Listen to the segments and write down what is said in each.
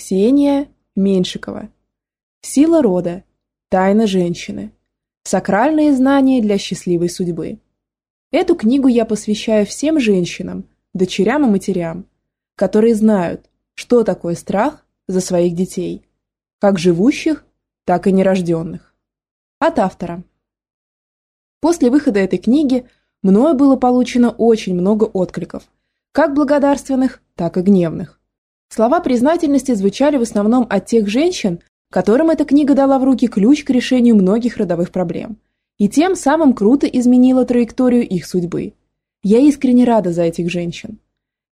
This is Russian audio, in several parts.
Ксения Меньшикова. Сила рода. Тайна женщины. Сакральные знания для счастливой судьбы. Эту книгу я посвящаю всем женщинам, дочерям и матерям, которые знают, что такое страх за своих детей, как живущих, так и нерожденных. От автора. После выхода этой книги мною было получено очень много откликов, как благодарственных, так и гневных. Слова признательности звучали в основном от тех женщин, которым эта книга дала в руки ключ к решению многих родовых проблем, и тем самым круто изменила траекторию их судьбы. Я искренне рада за этих женщин.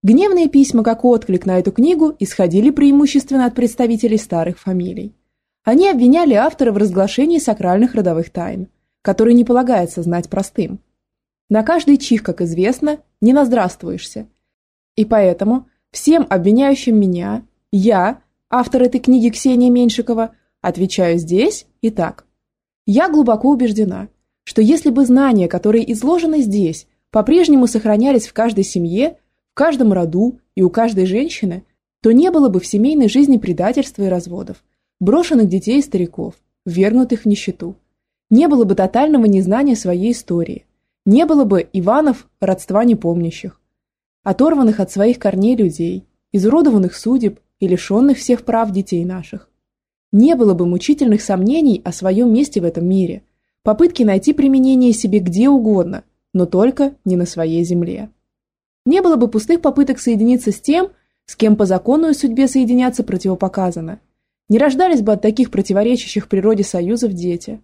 Гневные письма, как отклик на эту книгу, исходили преимущественно от представителей старых фамилий. Они обвиняли автора в разглашении сакральных родовых тайн, которые не полагается знать простым. На каждый чих, как известно, не наздравствуешься. И поэтому Всем обвиняющим меня, я, автор этой книги Ксения Меньшикова, отвечаю здесь и так. Я глубоко убеждена, что если бы знания, которые изложены здесь, по-прежнему сохранялись в каждой семье, в каждом роду и у каждой женщины, то не было бы в семейной жизни предательства и разводов, брошенных детей и стариков, ввергнутых в нищету. Не было бы тотального незнания своей истории, не было бы Иванов родства непомнящих, оторванных от своих корней людей, изуродованных судеб и лишенных всех прав детей наших. Не было бы мучительных сомнений о своем месте в этом мире, попытки найти применение себе где угодно, но только не на своей земле. Не было бы пустых попыток соединиться с тем, с кем по закону и судьбе соединяться противопоказано. Не рождались бы от таких противоречащих природе союзов дети.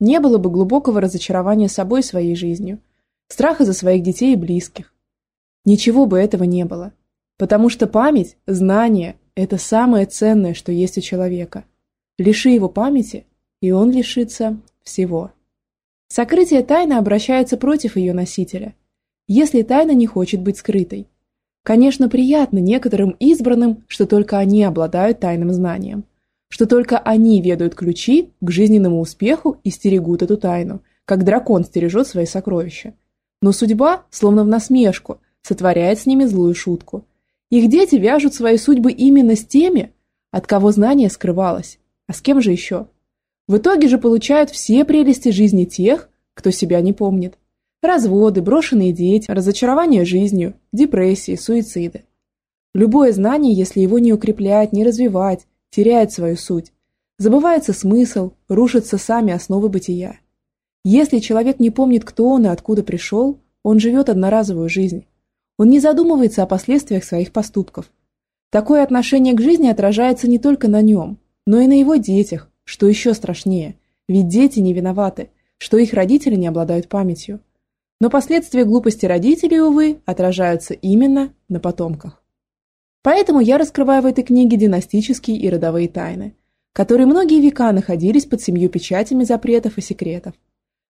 Не было бы глубокого разочарования собой своей жизнью, страха за своих детей и близких, Ничего бы этого не было. Потому что память, знание – это самое ценное, что есть у человека. Лиши его памяти, и он лишится всего. Сокрытие тайны обращается против ее носителя, если тайна не хочет быть скрытой. Конечно, приятно некоторым избранным, что только они обладают тайным знанием, что только они ведают ключи к жизненному успеху и стерегут эту тайну, как дракон стережет свои сокровища. Но судьба, словно в насмешку – сотворяет с ними злую шутку. Их дети вяжут свои судьбы именно с теми, от кого знание скрывалось, а с кем же еще? В итоге же получают все прелести жизни тех, кто себя не помнит. Разводы, брошенные дети, разочарование жизнью, депрессии, суициды. Любое знание, если его не укреплять, не развивать, теряет свою суть. Забывается смысл, рушатся сами основы бытия. Если человек не помнит, кто он и откуда пришел, он живет одноразовую жизнь. Он не задумывается о последствиях своих поступков. Такое отношение к жизни отражается не только на нем, но и на его детях, что еще страшнее, ведь дети не виноваты, что их родители не обладают памятью. Но последствия глупости родителей, увы, отражаются именно на потомках. Поэтому я раскрываю в этой книге династические и родовые тайны, которые многие века находились под семью печатями запретов и секретов.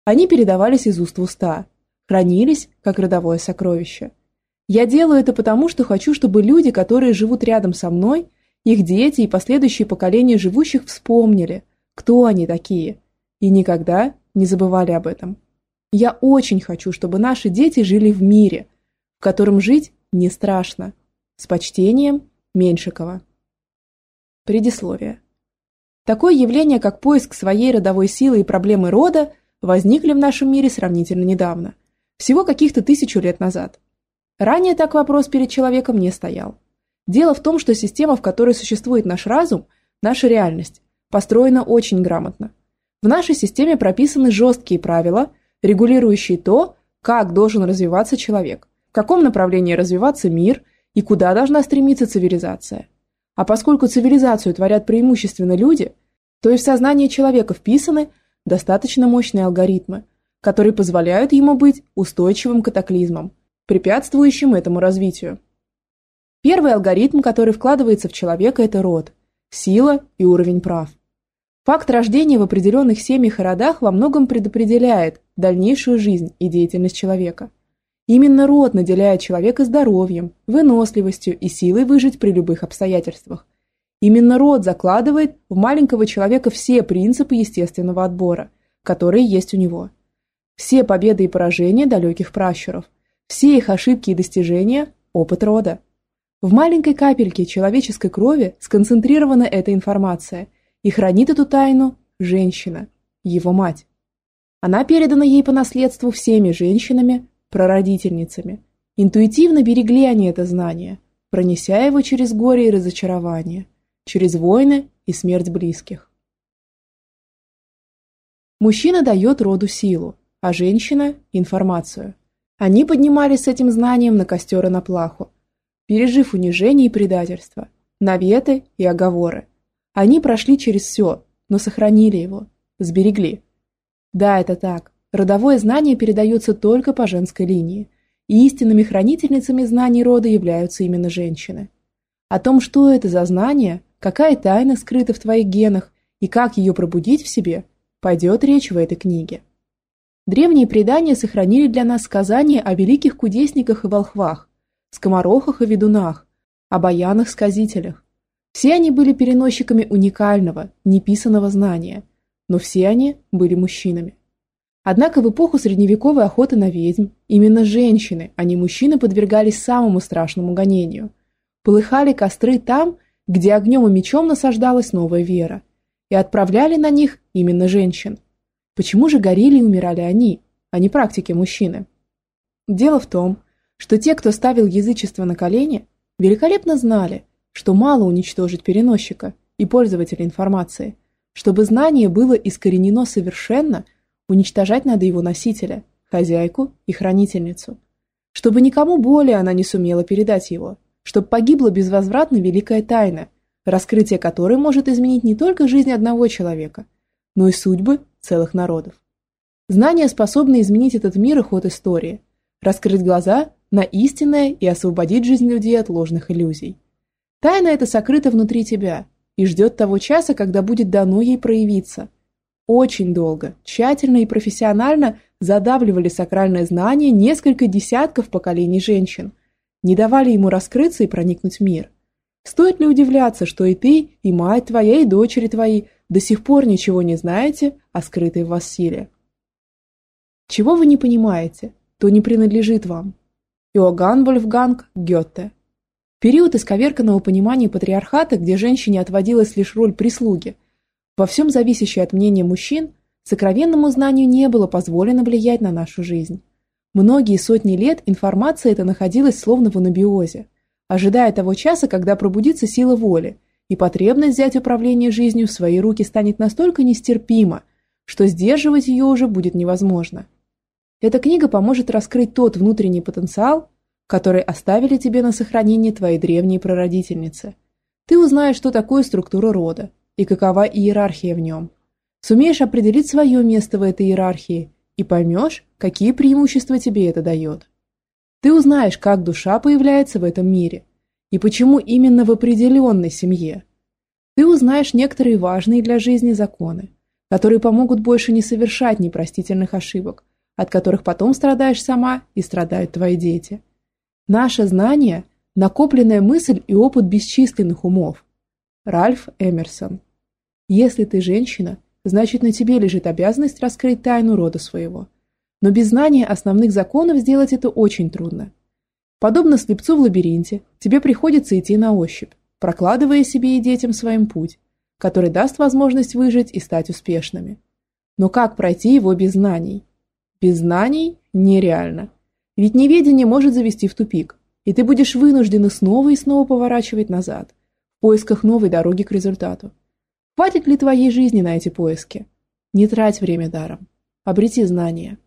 Они передавались из уст в уста, хранились как родовое сокровище – я делаю это потому, что хочу, чтобы люди, которые живут рядом со мной, их дети и последующие поколения живущих вспомнили, кто они такие, и никогда не забывали об этом. Я очень хочу, чтобы наши дети жили в мире, в котором жить не страшно. С почтением, Меньшикова. Предисловие. Такое явление, как поиск своей родовой силы и проблемы рода, возникли в нашем мире сравнительно недавно, всего каких-то тысячу лет назад. Ранее так вопрос перед человеком не стоял. Дело в том, что система, в которой существует наш разум, наша реальность, построена очень грамотно. В нашей системе прописаны жесткие правила, регулирующие то, как должен развиваться человек, в каком направлении развиваться мир и куда должна стремиться цивилизация. А поскольку цивилизацию творят преимущественно люди, то и в сознание человека вписаны достаточно мощные алгоритмы, которые позволяют ему быть устойчивым катаклизмом, препятствующим этому развитию. Первый алгоритм, который вкладывается в человека, это род, сила и уровень прав. Факт рождения в определенных семьях и родах во многом предопределяет дальнейшую жизнь и деятельность человека. Именно род наделяет человека здоровьем, выносливостью и силой выжить при любых обстоятельствах. Именно род закладывает в маленького человека все принципы естественного отбора, которые есть у него. Все победы и поражения далеких пращуров – все их ошибки и достижения – опыт рода. В маленькой капельке человеческой крови сконцентрирована эта информация, и хранит эту тайну женщина, его мать. Она передана ей по наследству всеми женщинами, прародительницами. Интуитивно берегли они это знание, пронеся его через горе и разочарование, через войны и смерть близких. Мужчина дает роду силу, а женщина – информацию. Они поднимались с этим знанием на костер и на плаху, пережив унижение и предательство, наветы и оговоры. Они прошли через все, но сохранили его, сберегли. Да, это так. Родовое знание передается только по женской линии, и истинными хранительницами знаний рода являются именно женщины. О том, что это за знание, какая тайна скрыта в твоих генах и как ее пробудить в себе, пойдет речь в этой книге. Древние предания сохранили для нас сказания о великих кудесниках и волхвах, скоморохах и ведунах, о баянах-сказителях. Все они были переносчиками уникального, неписанного знания, но все они были мужчинами. Однако в эпоху средневековой охоты на ведьм именно женщины, а не мужчины подвергались самому страшному гонению. Полыхали костры там, где огнем и мечом насаждалась новая вера, и отправляли на них именно женщин. Почему же горели и умирали они, а не практики мужчины? Дело в том, что те, кто ставил язычество на колени, великолепно знали, что мало уничтожить переносчика и пользователя информации. Чтобы знание было искоренено совершенно, уничтожать надо его носителя, хозяйку и хранительницу. Чтобы никому более она не сумела передать его, чтобы погибла безвозвратно великая тайна, раскрытие которой может изменить не только жизнь одного человека, но и судьбы целых народов. Знание способно изменить этот мир и ход истории, раскрыть глаза на истинное и освободить жизнь людей от ложных иллюзий. Тайна эта сокрыта внутри тебя и ждет того часа, когда будет дано ей проявиться. Очень долго, тщательно и профессионально задавливали сакральное знание несколько десятков поколений женщин, не давали ему раскрыться и проникнуть в мир. Стоит ли удивляться, что и ты, и мать твоя, и дочери твои до сих пор ничего не знаете о скрытой в вас силе? Чего вы не понимаете, то не принадлежит вам. Иоганн Вольфганг Гёте. Период исковерканного понимания патриархата, где женщине отводилась лишь роль прислуги, во всем зависящей от мнения мужчин, сокровенному знанию не было позволено влиять на нашу жизнь. Многие сотни лет информация эта находилась словно в анабиозе, ожидая того часа, когда пробудится сила воли, и потребность взять управление жизнью в свои руки станет настолько нестерпима, что сдерживать ее уже будет невозможно. Эта книга поможет раскрыть тот внутренний потенциал, который оставили тебе на сохранение твои древние прародительницы. Ты узнаешь, что такое структура рода и какова иерархия в нем. Сумеешь определить свое место в этой иерархии и поймешь, какие преимущества тебе это дает. Ты узнаешь, как душа появляется в этом мире и почему именно в определенной семье. Ты узнаешь некоторые важные для жизни законы, которые помогут больше не совершать непростительных ошибок, от которых потом страдаешь сама и страдают твои дети. Наше знание – накопленная мысль и опыт бесчисленных умов. Ральф Эмерсон. Если ты женщина, значит на тебе лежит обязанность раскрыть тайну рода своего. Но без знания основных законов сделать это очень трудно. Подобно слепцу в лабиринте, тебе приходится идти на ощупь, прокладывая себе и детям своим путь, который даст возможность выжить и стать успешными. Но как пройти его без знаний? Без знаний нереально. Ведь неведение может завести в тупик, и ты будешь вынуждена снова и снова поворачивать назад, в поисках новой дороги к результату. Хватит ли твоей жизни на эти поиски? Не трать время даром. Обрети знания.